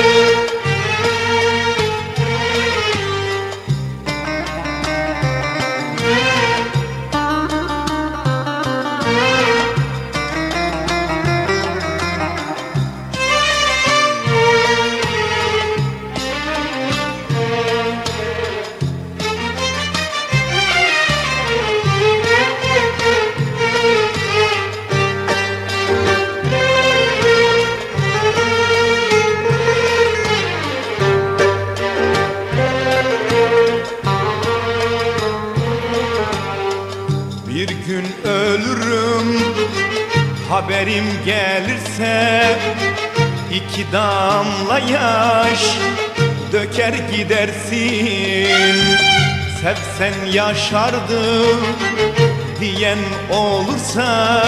you. Bir gün ölürüm Haberim gelirse iki damla yaş Döker gidersin. Sevsen yaşardım Diyen olursa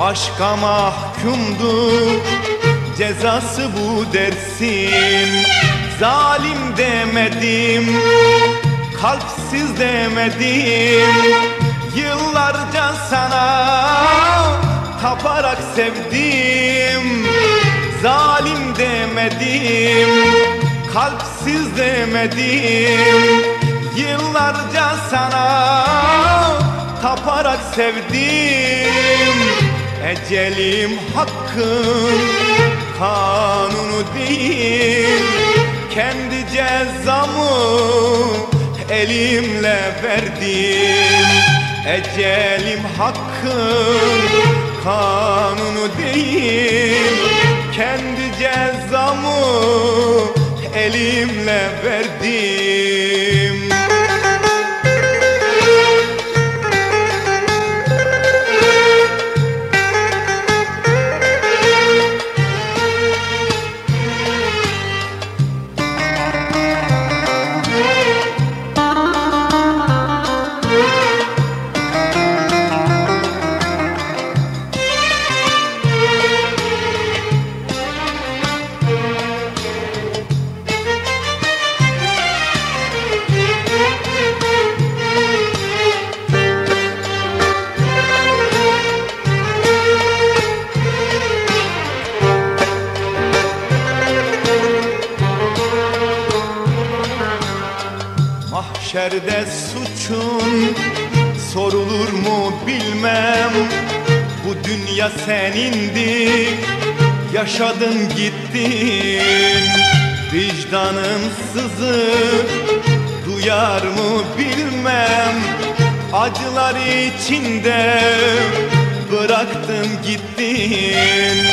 Aşka mahkumdu Cezası bu dersin. Zalim demedim Kalpsiz demedim Yıllarca sana taparak sevdim. Zalim demedim Kalpsiz demedim. Yıllarca sana taparak sevdim. Ecelim hakkın kanunu değil. Kendi cezamı elimle verdim Ecelim hakkın kanunu değil Kendi cezamı elimle verdim Mahşerde suçun sorulur mu bilmem. Bu dünya senindi yaşadın gittin. Vicdanın sızı duyar mı bilmem. Acılar içinde bıraktın gittin.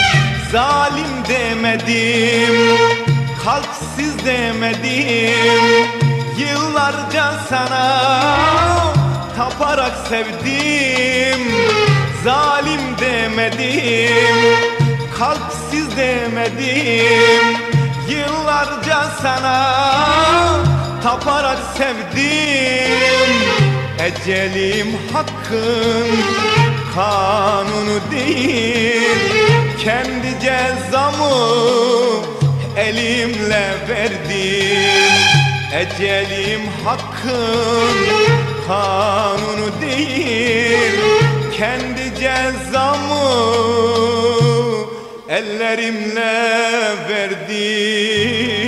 Zalim demedim kalpsiz demedim Yıllarca sana taparak sevdim. Zalim demedim, kalpsiz demedim. Yıllarca sana taparak sevdim. Ecelim hakkın kanunu değil. Kendi cezamı elimle verdim Ecelim hakkın kanunu değil Kendi cezamı ellerimle verdim